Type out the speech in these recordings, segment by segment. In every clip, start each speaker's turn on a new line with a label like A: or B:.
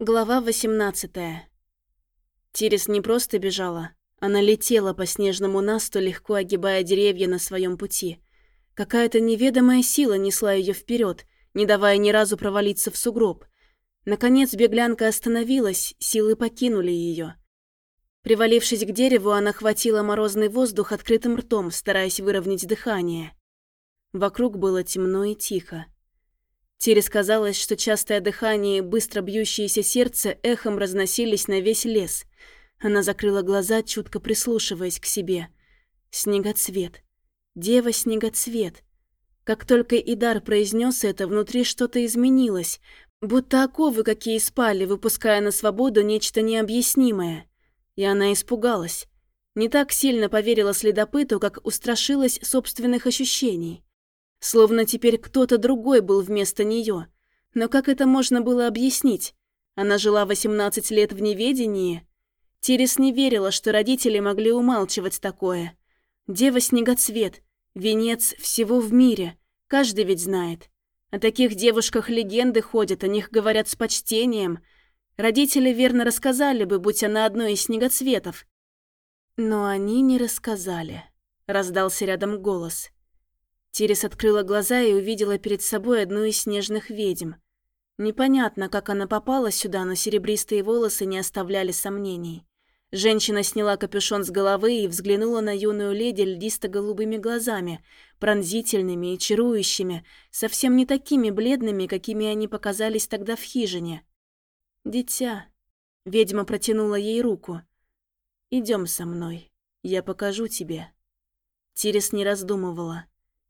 A: Глава 18 Тирис не просто бежала, она летела по снежному насту, легко огибая деревья на своем пути. Какая-то неведомая сила несла ее вперед, не давая ни разу провалиться в сугроб. Наконец беглянка остановилась, силы покинули ее. Привалившись к дереву, она хватила морозный воздух открытым ртом, стараясь выровнять дыхание. Вокруг было темно и тихо. Тире казалось, что частое дыхание и быстро бьющееся сердце эхом разносились на весь лес. Она закрыла глаза, чутко прислушиваясь к себе. Снегоцвет. Дева-снегоцвет. Как только Идар произнес это, внутри что-то изменилось, будто оковы какие спали, выпуская на свободу нечто необъяснимое. И она испугалась. Не так сильно поверила следопыту, как устрашилась собственных ощущений. Словно теперь кто-то другой был вместо нее. Но как это можно было объяснить? Она жила 18 лет в неведении. Тирис не верила, что родители могли умалчивать такое. Дева-снегоцвет, венец всего в мире. Каждый ведь знает. О таких девушках легенды ходят, о них говорят с почтением. Родители верно рассказали бы, будь она одной из снегоцветов. Но они не рассказали. Раздался рядом голос. Тирис открыла глаза и увидела перед собой одну из снежных ведьм. Непонятно, как она попала сюда, но серебристые волосы не оставляли сомнений. Женщина сняла капюшон с головы и взглянула на юную леди льдисто-голубыми глазами, пронзительными и чарующими, совсем не такими бледными, какими они показались тогда в хижине. «Дитя», — ведьма протянула ей руку, — «идем со мной, я покажу тебе». Тирис не раздумывала.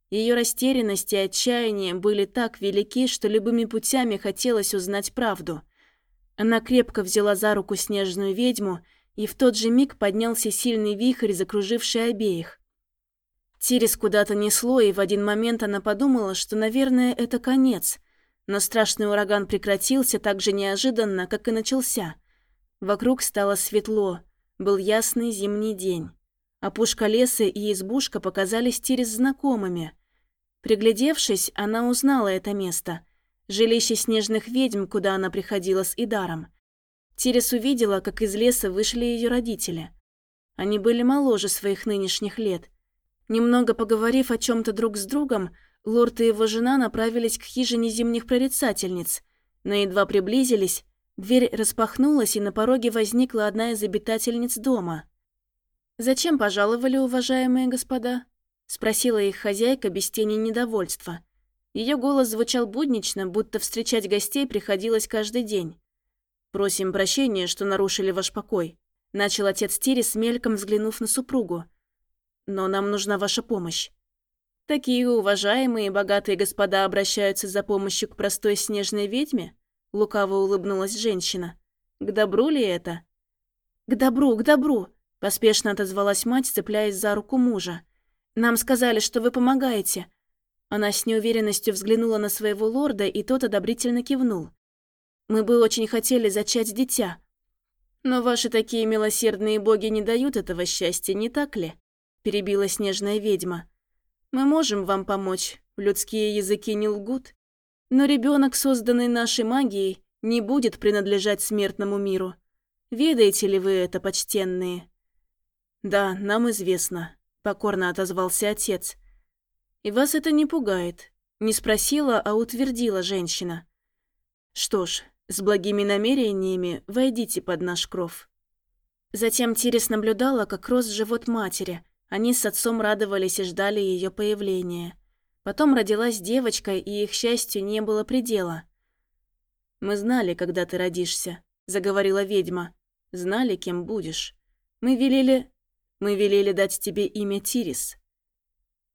A: Ее растерянность и отчаяние были так велики, что любыми путями хотелось узнать правду. Она крепко взяла за руку снежную ведьму, и в тот же миг поднялся сильный вихрь, закруживший обеих. Тирис куда-то несло, и в один момент она подумала, что, наверное, это конец. Но страшный ураган прекратился так же неожиданно, как и начался. Вокруг стало светло, был ясный зимний день. Опушка леса и избушка показались Тирис знакомыми. Приглядевшись, она узнала это место. Жилище снежных ведьм, куда она приходила с Идаром. Тирис увидела, как из леса вышли ее родители. Они были моложе своих нынешних лет. Немного поговорив о чем то друг с другом, лорд и его жена направились к хижине зимних прорицательниц. Но едва приблизились, дверь распахнулась, и на пороге возникла одна из обитательниц дома – «Зачем пожаловали, уважаемые господа?» — спросила их хозяйка без тени недовольства. Ее голос звучал буднично, будто встречать гостей приходилось каждый день. «Просим прощения, что нарушили ваш покой», — начал отец Тирис, мельком взглянув на супругу. «Но нам нужна ваша помощь». «Такие уважаемые и богатые господа обращаются за помощью к простой снежной ведьме?» — лукаво улыбнулась женщина. «К добру ли это?» «К добру, к добру!» Поспешно отозвалась мать, цепляясь за руку мужа. «Нам сказали, что вы помогаете». Она с неуверенностью взглянула на своего лорда, и тот одобрительно кивнул. «Мы бы очень хотели зачать дитя. Но ваши такие милосердные боги не дают этого счастья, не так ли?» Перебила снежная ведьма. «Мы можем вам помочь, людские языки не лгут. Но ребенок, созданный нашей магией, не будет принадлежать смертному миру. Ведаете ли вы это, почтенные?» «Да, нам известно», — покорно отозвался отец. «И вас это не пугает?» Не спросила, а утвердила женщина. «Что ж, с благими намерениями войдите под наш кров». Затем Тирис наблюдала, как рос живот матери. Они с отцом радовались и ждали ее появления. Потом родилась девочка, и их счастью не было предела. «Мы знали, когда ты родишься», — заговорила ведьма. «Знали, кем будешь. Мы велели мы велели дать тебе имя Тирис».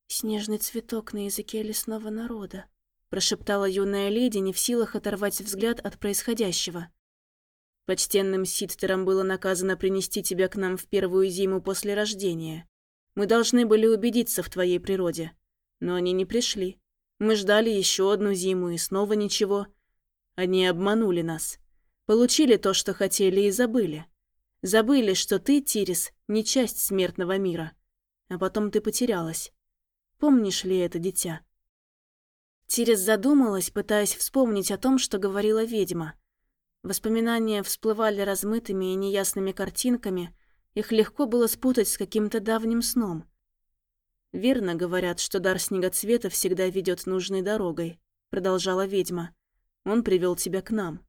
A: «Снежный цветок на языке лесного народа», прошептала юная леди, не в силах оторвать взгляд от происходящего. «Почтенным Ситтерам было наказано принести тебя к нам в первую зиму после рождения. Мы должны были убедиться в твоей природе. Но они не пришли. Мы ждали еще одну зиму, и снова ничего. Они обманули нас. Получили то, что хотели, и забыли. Забыли, что ты, Тирис, не часть смертного мира. А потом ты потерялась. Помнишь ли это, дитя?» Тирис задумалась, пытаясь вспомнить о том, что говорила ведьма. Воспоминания всплывали размытыми и неясными картинками, их легко было спутать с каким-то давним сном. «Верно говорят, что дар снегоцвета всегда ведет нужной дорогой», — продолжала ведьма. «Он привел тебя к нам.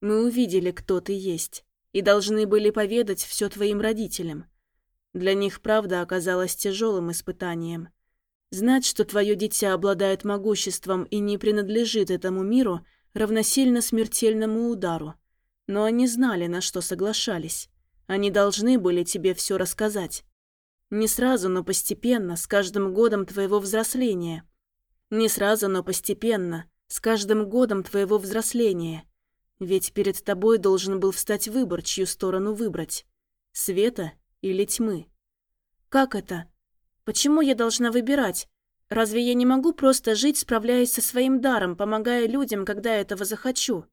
A: Мы увидели, кто ты есть, и должны были поведать все твоим родителям. Для них правда оказалась тяжелым испытанием. Знать, что твое дитя обладает могуществом и не принадлежит этому миру, равносильно смертельному удару. Но они знали, на что соглашались. Они должны были тебе все рассказать. Не сразу, но постепенно, с каждым годом твоего взросления. Не сразу, но постепенно, с каждым годом твоего взросления. Ведь перед тобой должен был встать выбор, чью сторону выбрать. Света или тьмы. Как это? Почему я должна выбирать? Разве я не могу просто жить, справляясь со своим даром, помогая людям, когда этого захочу?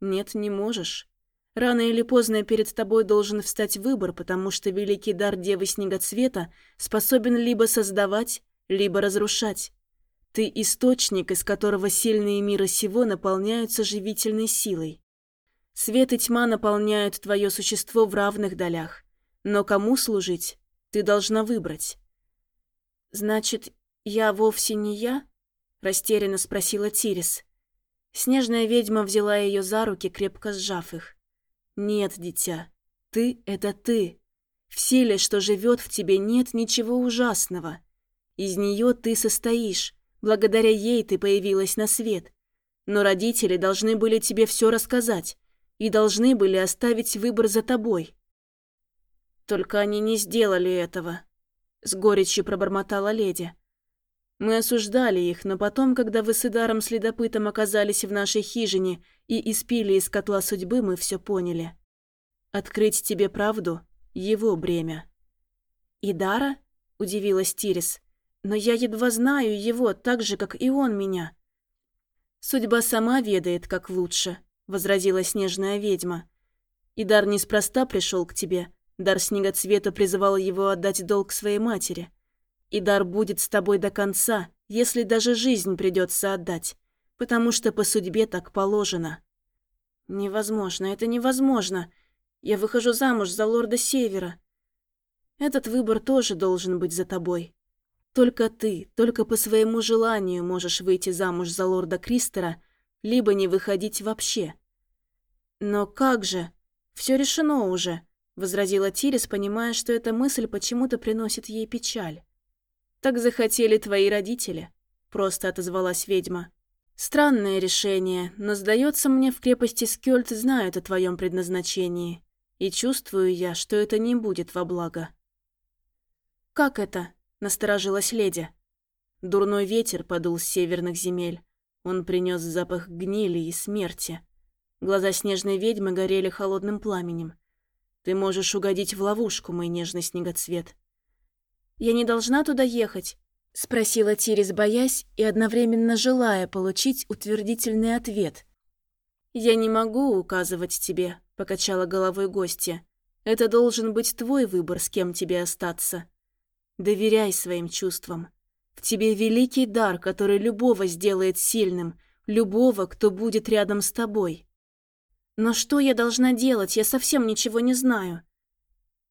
A: Нет, не можешь. Рано или поздно перед тобой должен встать выбор, потому что великий дар Девы Снегоцвета способен либо создавать, либо разрушать. Ты источник, из которого сильные мира сего наполняются живительной силой. Свет и тьма наполняют твое существо в равных долях. Но кому служить, ты должна выбрать. «Значит, я вовсе не я?» – растерянно спросила Тирис. Снежная ведьма взяла ее за руки, крепко сжав их. «Нет, дитя, ты – это ты. В силе, что живет в тебе, нет ничего ужасного. Из нее ты состоишь, благодаря ей ты появилась на свет. Но родители должны были тебе все рассказать и должны были оставить выбор за тобой. Только они не сделали этого. С горечью пробормотала леди. Мы осуждали их, но потом, когда вы с Идаром-следопытом оказались в нашей хижине и испили из котла судьбы, мы все поняли. Открыть тебе правду — его бремя. «Идара?» — удивилась Тирис. «Но я едва знаю его, так же, как и он меня». «Судьба сама ведает, как лучше», — возразила снежная ведьма. «Идар неспроста пришел к тебе, Дар Снегоцвета призывал его отдать долг своей матери. И дар будет с тобой до конца, если даже жизнь придется отдать, потому что по судьбе так положено. Невозможно, это невозможно. Я выхожу замуж за лорда Севера. Этот выбор тоже должен быть за тобой. Только ты, только по своему желанию можешь выйти замуж за лорда Кристера, либо не выходить вообще. Но как же? Все решено уже. — возразила Тирис, понимая, что эта мысль почему-то приносит ей печаль. «Так захотели твои родители», — просто отозвалась ведьма. «Странное решение, но, сдается мне, в крепости Скёльт знают о твоем предназначении, и чувствую я, что это не будет во благо». «Как это?» — насторожилась леди. Дурной ветер подул с северных земель. Он принес запах гнили и смерти. Глаза снежной ведьмы горели холодным пламенем. Ты можешь угодить в ловушку, мой нежный снегоцвет. Я не должна туда ехать, спросила Тирис, боясь и одновременно желая получить утвердительный ответ. Я не могу указывать тебе, покачала головой гостья. Это должен быть твой выбор, с кем тебе остаться. Доверяй своим чувствам. В тебе великий дар, который любого сделает сильным, любого, кто будет рядом с тобой. Но что я должна делать? Я совсем ничего не знаю.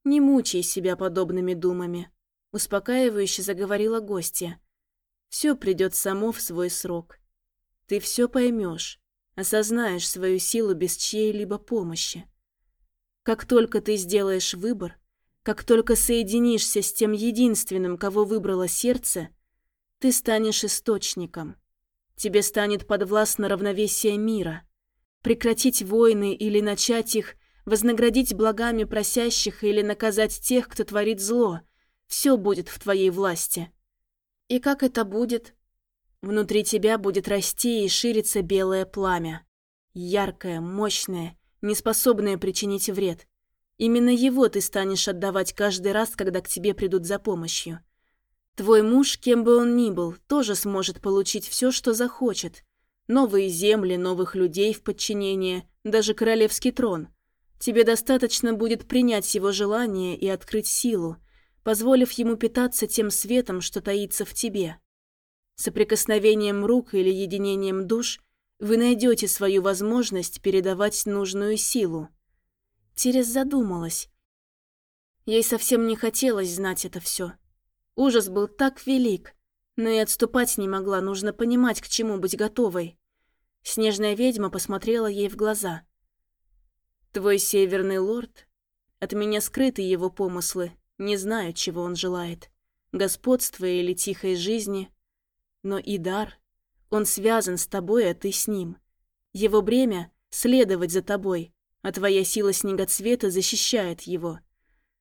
A: Не мучай себя подобными думами, успокаивающе заговорила гостья. Все придет само в свой срок. Ты все поймешь, осознаешь свою силу без чьей-либо помощи. Как только ты сделаешь выбор, как только соединишься с тем единственным, кого выбрало сердце, ты станешь источником. Тебе станет подвластно равновесие мира прекратить войны или начать их, вознаградить благами просящих или наказать тех, кто творит зло. Все будет в твоей власти. И как это будет? Внутри тебя будет расти и шириться белое пламя. Яркое, мощное, неспособное причинить вред. Именно его ты станешь отдавать каждый раз, когда к тебе придут за помощью. Твой муж, кем бы он ни был, тоже сможет получить все, что захочет. Новые земли, новых людей в подчинение, даже королевский трон. Тебе достаточно будет принять его желание и открыть силу, позволив ему питаться тем светом, что таится в тебе. Соприкосновением рук или единением душ вы найдете свою возможность передавать нужную силу. Терес задумалась. Ей совсем не хотелось знать это все. Ужас был так велик, но и отступать не могла, нужно понимать, к чему быть готовой. Снежная ведьма посмотрела ей в глаза. «Твой северный лорд? От меня скрыты его помыслы, не знаю, чего он желает. Господства или тихой жизни. Но и дар, он связан с тобой, а ты с ним. Его бремя — следовать за тобой, а твоя сила снегоцвета защищает его.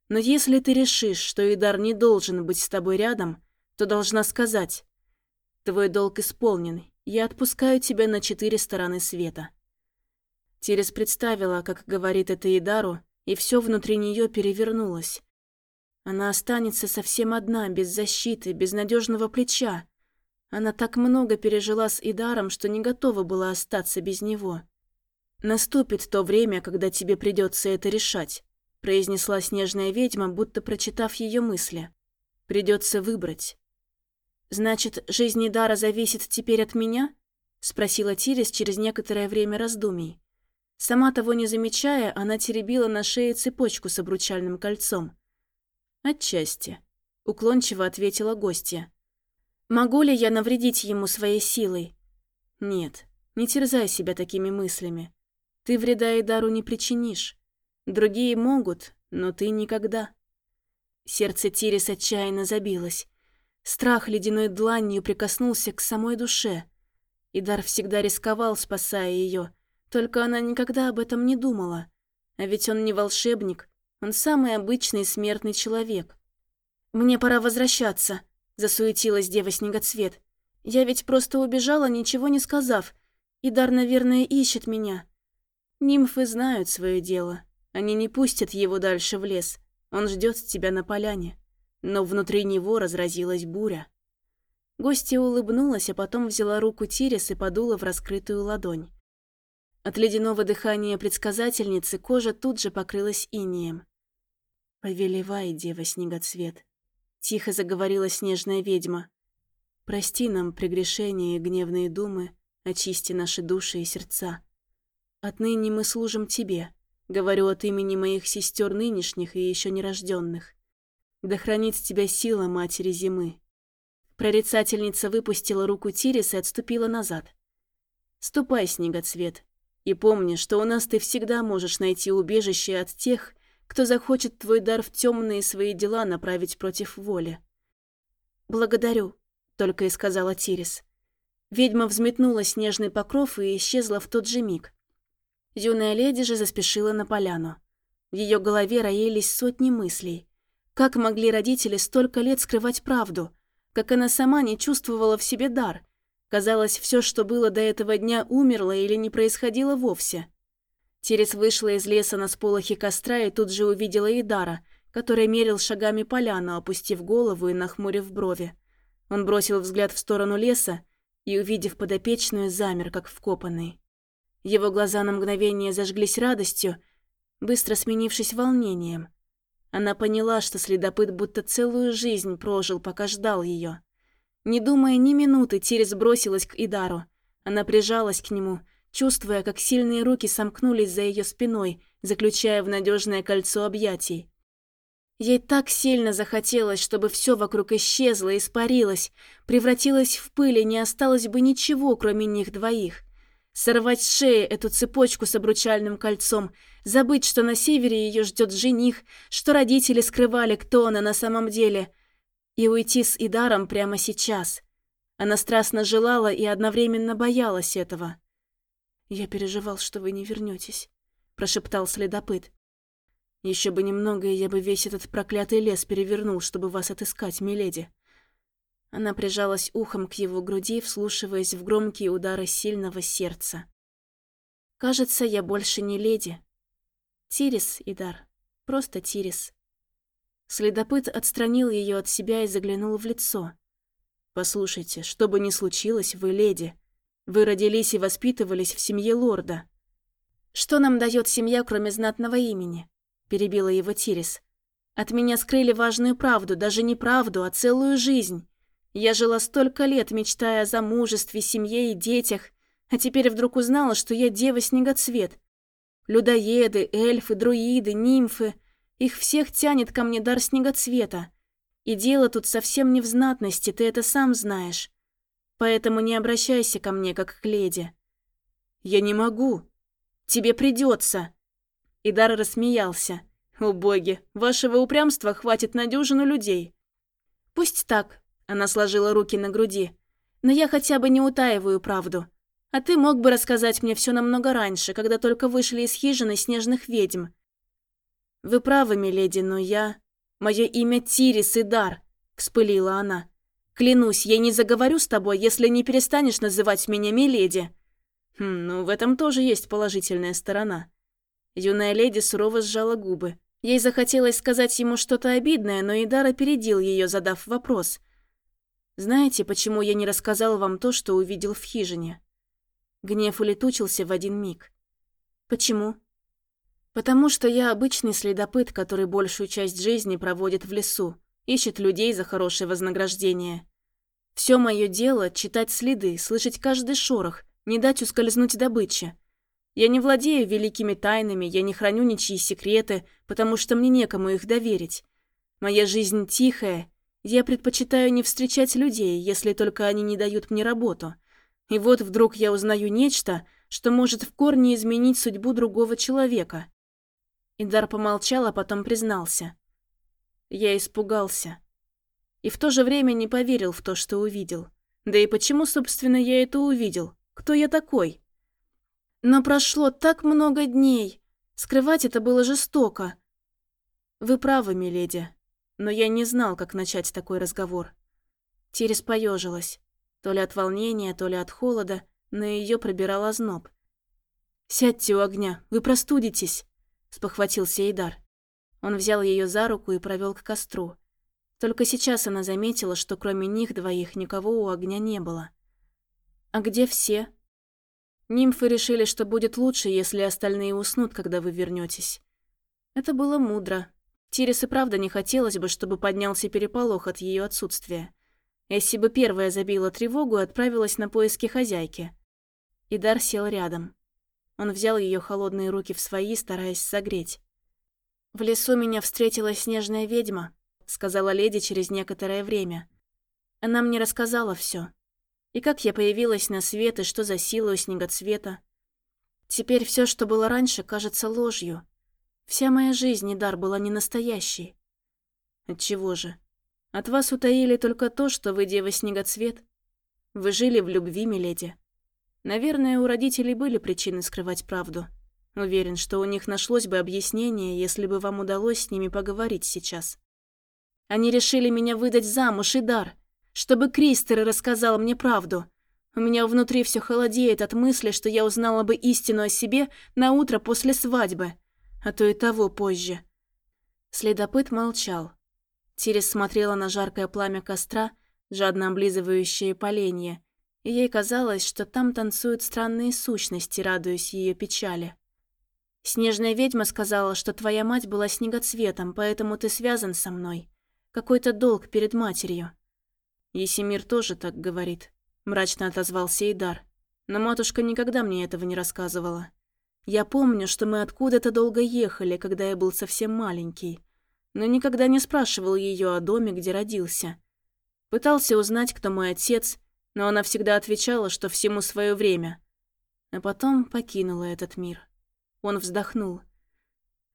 A: Но если ты решишь, что Идар не должен быть с тобой рядом, то должна сказать «Твой долг исполнен, я отпускаю тебя на четыре стороны света». Терес представила, как говорит это Идару, и все внутри нее перевернулось. Она останется совсем одна, без защиты, без надежного плеча. Она так много пережила с Идаром, что не готова была остаться без него. «Наступит то время, когда тебе придется это решать», произнесла снежная ведьма, будто прочитав ее мысли. «Придется выбрать. «Значит, жизнь Идара зависит теперь от меня?» — спросила Тирис через некоторое время раздумий. Сама того не замечая, она теребила на шее цепочку с обручальным кольцом. «Отчасти», — уклончиво ответила гостья. «Могу ли я навредить ему своей силой?» «Нет, не терзай себя такими мыслями. Ты вреда Идару не причинишь. Другие могут, но ты никогда». Сердце Тирис отчаянно забилось. Страх ледяной дланью прикоснулся к самой душе. Идар всегда рисковал, спасая ее, только она никогда об этом не думала. А ведь он не волшебник, он самый обычный смертный человек. «Мне пора возвращаться», — засуетилась дева Снегоцвет. «Я ведь просто убежала, ничего не сказав. Идар, наверное, ищет меня». Нимфы знают свое дело. Они не пустят его дальше в лес. Он ждет тебя на поляне но внутри него разразилась буря. Гостья улыбнулась, а потом взяла руку Тирис и подула в раскрытую ладонь. От ледяного дыхания предсказательницы кожа тут же покрылась инеем. «Повелевай, дева снегоцвет», — тихо заговорила снежная ведьма. «Прости нам прегрешения и гневные думы, очисти наши души и сердца. Отныне мы служим тебе, говорю от имени моих сестер нынешних и еще нерожденных. Да хранит тебя сила матери зимы. Прорицательница выпустила руку Тирис и отступила назад. Ступай, снегоцвет, и помни, что у нас ты всегда можешь найти убежище от тех, кто захочет твой дар в темные свои дела направить против воли. «Благодарю», — только и сказала Тирис. Ведьма взметнула снежный покров и исчезла в тот же миг. Юная леди же заспешила на поляну. В ее голове роились сотни мыслей. Как могли родители столько лет скрывать правду? Как она сама не чувствовала в себе дар? Казалось, все, что было до этого дня, умерло или не происходило вовсе. Терес вышла из леса на сполохе костра и тут же увидела Идара, который мерил шагами поляну, опустив голову и нахмурив брови. Он бросил взгляд в сторону леса и, увидев подопечную, замер, как вкопанный. Его глаза на мгновение зажглись радостью, быстро сменившись волнением. Она поняла, что следопыт будто целую жизнь прожил, пока ждал ее. Не думая ни минуты, Тирис бросилась к Идару. Она прижалась к нему, чувствуя, как сильные руки сомкнулись за ее спиной, заключая в надежное кольцо объятий. Ей так сильно захотелось, чтобы все вокруг исчезло, испарилось, превратилось в пыль, и не осталось бы ничего, кроме них двоих. Сорвать с шеи эту цепочку с обручальным кольцом, забыть, что на севере ее ждет жених, что родители скрывали, кто она на самом деле, и уйти с Идаром прямо сейчас. Она страстно желала и одновременно боялась этого. «Я переживал, что вы не вернетесь, прошептал следопыт. Еще бы немного, и я бы весь этот проклятый лес перевернул, чтобы вас отыскать, миледи. Она прижалась ухом к его груди, вслушиваясь в громкие удары сильного сердца. «Кажется, я больше не леди. Тирис, Идар. Просто Тирис». Следопыт отстранил ее от себя и заглянул в лицо. «Послушайте, что бы ни случилось, вы леди. Вы родились и воспитывались в семье лорда». «Что нам дает семья, кроме знатного имени?» – перебила его Тирис. «От меня скрыли важную правду, даже не правду, а целую жизнь. Я жила столько лет, мечтая о замужестве, семье и детях, А теперь вдруг узнала, что я дева-снегоцвет. Людоеды, эльфы, друиды, нимфы. Их всех тянет ко мне дар снегоцвета. И дело тут совсем не в знатности, ты это сам знаешь. Поэтому не обращайся ко мне, как к леди. Я не могу. Тебе придется. Идар рассмеялся. О боги, вашего упрямства хватит на дюжину людей. Пусть так, она сложила руки на груди. Но я хотя бы не утаиваю правду. А ты мог бы рассказать мне все намного раньше, когда только вышли из хижины снежных ведьм. Вы правы, миледи, но я... Мое имя Тирис Идар, вспылила она. Клянусь, я не заговорю с тобой, если не перестанешь называть меня миледи. Хм, ну в этом тоже есть положительная сторона. Юная леди сурово сжала губы. Ей захотелось сказать ему что-то обидное, но Идар опередил ее, задав вопрос. «Знаете, почему я не рассказал вам то, что увидел в хижине?» Гнев улетучился в один миг. «Почему?» «Потому что я обычный следопыт, который большую часть жизни проводит в лесу, ищет людей за хорошее вознаграждение. Все мое дело — читать следы, слышать каждый шорох, не дать ускользнуть добыче. Я не владею великими тайнами, я не храню ничьи секреты, потому что мне некому их доверить. Моя жизнь тихая, я предпочитаю не встречать людей, если только они не дают мне работу. И вот вдруг я узнаю нечто, что может в корне изменить судьбу другого человека. Идар помолчал, а потом признался. Я испугался. И в то же время не поверил в то, что увидел. Да и почему, собственно, я это увидел? Кто я такой? Но прошло так много дней. Скрывать это было жестоко. Вы правы, миледи. Но я не знал, как начать такой разговор. Тирис поежилась. То ли от волнения, то ли от холода, но ее пробирал озноб. «Сядьте у огня, вы простудитесь», — спохватился Эйдар. Он взял ее за руку и провел к костру. Только сейчас она заметила, что кроме них двоих никого у огня не было. «А где все?» Нимфы решили, что будет лучше, если остальные уснут, когда вы вернетесь. Это было мудро. Тирис и правда не хотелось бы, чтобы поднялся переполох от ее отсутствия. Эсси бы первая забила тревогу и отправилась на поиски хозяйки. Идар сел рядом. Он взял ее холодные руки в свои, стараясь согреть. «В лесу меня встретила снежная ведьма», — сказала леди через некоторое время. Она мне рассказала все. И как я появилась на свет, и что за сила у снегоцвета. Теперь все, что было раньше, кажется ложью. Вся моя жизнь и дар была не настоящей. Отчего же? От вас утаили только то, что вы дева снегоцвет. Вы жили в любви, миледи. Наверное, у родителей были причины скрывать правду. Уверен, что у них нашлось бы объяснение, если бы вам удалось с ними поговорить сейчас. Они решили меня выдать замуж и дар чтобы Кристер рассказал мне правду. У меня внутри все холодеет от мысли, что я узнала бы истину о себе на утро после свадьбы, а то и того позже. Следопыт молчал. Тирис смотрела на жаркое пламя костра, жадно облизывающее поленья, и ей казалось, что там танцуют странные сущности, радуясь ее печали. «Снежная ведьма сказала, что твоя мать была снегоцветом, поэтому ты связан со мной. Какой-то долг перед матерью». «Есимир тоже так говорит», – мрачно отозвался Идар. «Но матушка никогда мне этого не рассказывала. Я помню, что мы откуда-то долго ехали, когда я был совсем маленький, но никогда не спрашивал ее о доме, где родился. Пытался узнать, кто мой отец, но она всегда отвечала, что всему свое время. А потом покинула этот мир. Он вздохнул.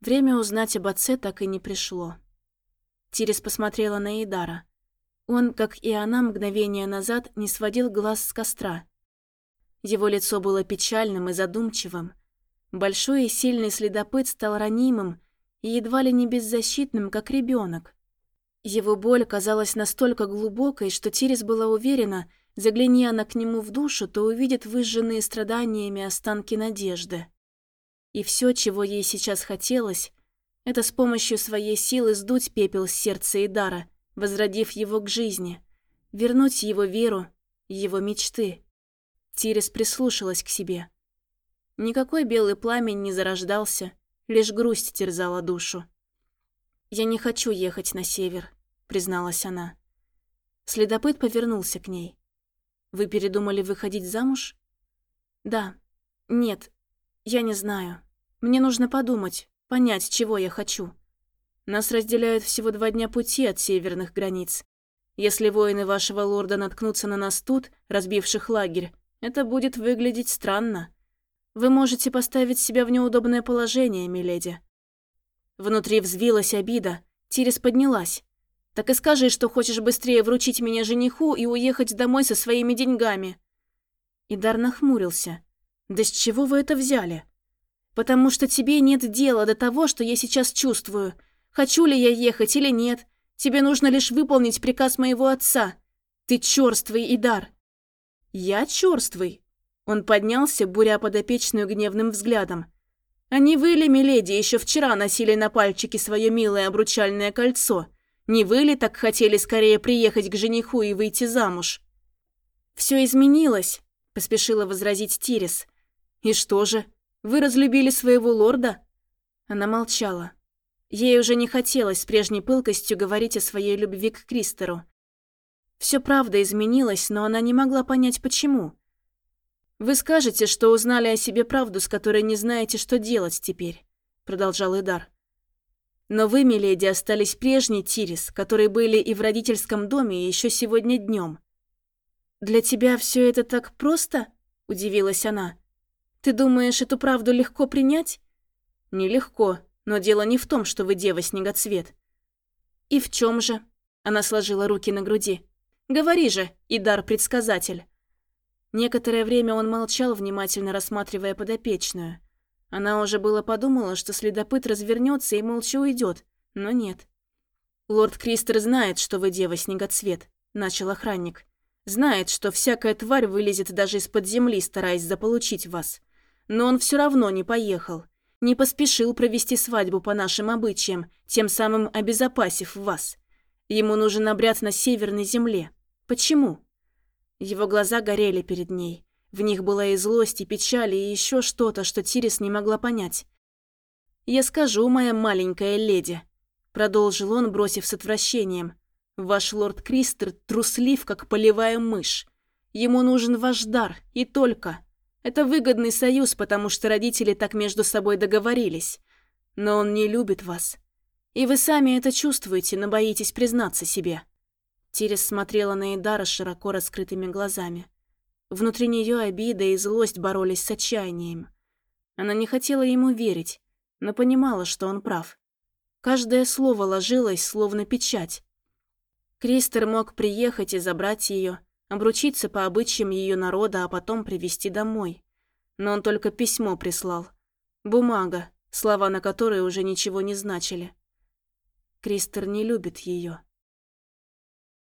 A: Время узнать об отце так и не пришло. Тирис посмотрела на Идара. Он, как и она мгновение назад, не сводил глаз с костра. Его лицо было печальным и задумчивым. Большой и сильный следопыт стал ранимым и едва ли не беззащитным, как ребенок. Его боль казалась настолько глубокой, что Тирис была уверена, загляни она к нему в душу, то увидит выжженные страданиями останки надежды. И все, чего ей сейчас хотелось, это с помощью своей силы сдуть пепел с сердца Идара – возродив его к жизни, вернуть его веру, его мечты. Тирис прислушалась к себе. Никакой белый пламень не зарождался, лишь грусть терзала душу. «Я не хочу ехать на север», — призналась она. Следопыт повернулся к ней. «Вы передумали выходить замуж?» Да. Нет. Я не знаю. Мне нужно подумать, понять, чего я хочу. Нас разделяют всего два дня пути от северных границ. Если воины вашего лорда наткнутся на нас тут, разбивших лагерь, это будет выглядеть странно. Вы можете поставить себя в неудобное положение, миледи». Внутри взвилась обида. Тирис поднялась. «Так и скажи, что хочешь быстрее вручить меня жениху и уехать домой со своими деньгами». Идар нахмурился. «Да с чего вы это взяли?» «Потому что тебе нет дела до того, что я сейчас чувствую. Хочу ли я ехать или нет. Тебе нужно лишь выполнить приказ моего отца. Ты чёрствый, Идар». «Я чёрствый?» Он поднялся, буря подопечную гневным взглядом. «А вы ли, миледи, еще вчера носили на пальчике свое милое обручальное кольцо? Не вы ли так хотели скорее приехать к жениху и выйти замуж?» «Все изменилось», — поспешила возразить Тирис. «И что же, вы разлюбили своего лорда?» Она молчала. Ей уже не хотелось с прежней пылкостью говорить о своей любви к Кристеру. Все правда изменилось, но она не могла понять, почему. «Вы скажете, что узнали о себе правду, с которой не знаете, что делать теперь», — продолжал Идар. «Но вы, миледи, остались прежней Тирис, которые были и в родительском доме, и еще сегодня днем. «Для тебя все это так просто?» — удивилась она. «Ты думаешь, эту правду легко принять?» «Нелегко, но дело не в том, что вы дева-снегоцвет». «И в чем же?» — она сложила руки на груди. «Говори же, Идар-предсказатель». Некоторое время он молчал, внимательно рассматривая подопечную. Она уже было подумала, что следопыт развернется и молча уйдет, но нет. «Лорд Кристер знает, что вы дева-снегоцвет», — начал охранник. «Знает, что всякая тварь вылезет даже из-под земли, стараясь заполучить вас. Но он все равно не поехал. Не поспешил провести свадьбу по нашим обычаям, тем самым обезопасив вас. Ему нужен обряд на северной земле. Почему?» Его глаза горели перед ней. В них была и злость, и печаль, и еще что-то, что Тирис не могла понять. «Я скажу, моя маленькая леди», — продолжил он, бросив с отвращением. «Ваш лорд Кристер труслив, как полевая мышь. Ему нужен ваш дар, и только. Это выгодный союз, потому что родители так между собой договорились. Но он не любит вас. И вы сами это чувствуете, но боитесь признаться себе». Тирис смотрела на Эдара широко раскрытыми глазами. Внутри нее обида и злость боролись с отчаянием. Она не хотела ему верить, но понимала, что он прав. Каждое слово ложилось, словно печать. Кристер мог приехать и забрать ее, обручиться по обычаям ее народа, а потом привезти домой. Но он только письмо прислал. Бумага, слова на которой уже ничего не значили. Кристер не любит ее.